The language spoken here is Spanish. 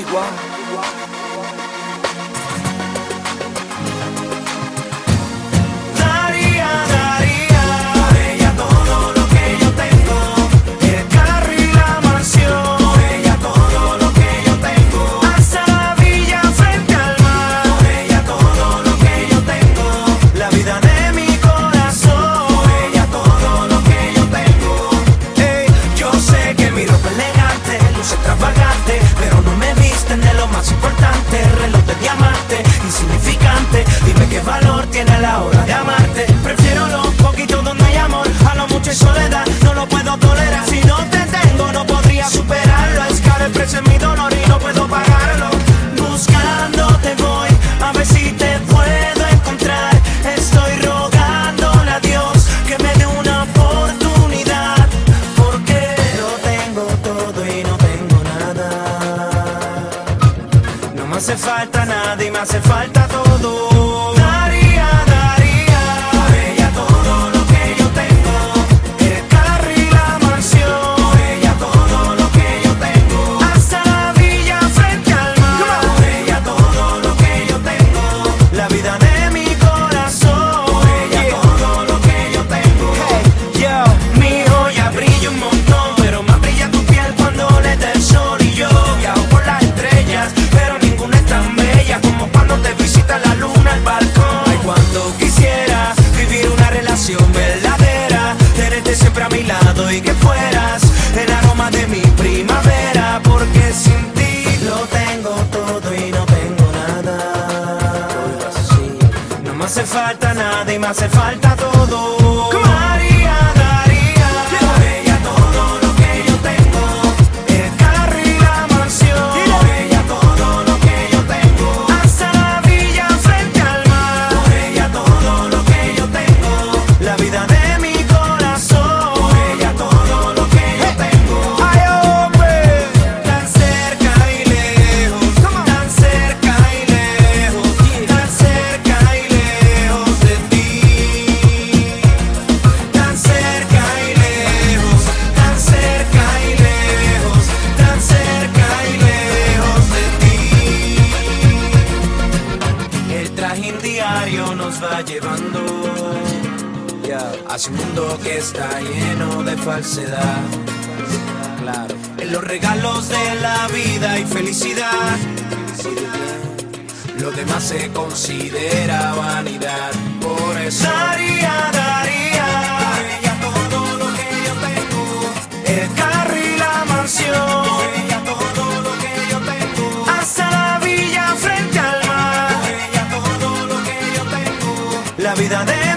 igual. Dime qué valor tiene la hora hace falta nada y me hace falta todo. fueras el aroma de mi primavera, porque sin ti lo tengo todo y no tengo nada. No me hace falta nada y me hace falta todo. llevando yeah. hacia un mundo que está lleno de falsedad. Claro. En los regalos de la vida y felicidad, lo demás se considera vanidad. Por eso daría, daría, daría todo lo que yo tengo. la vida de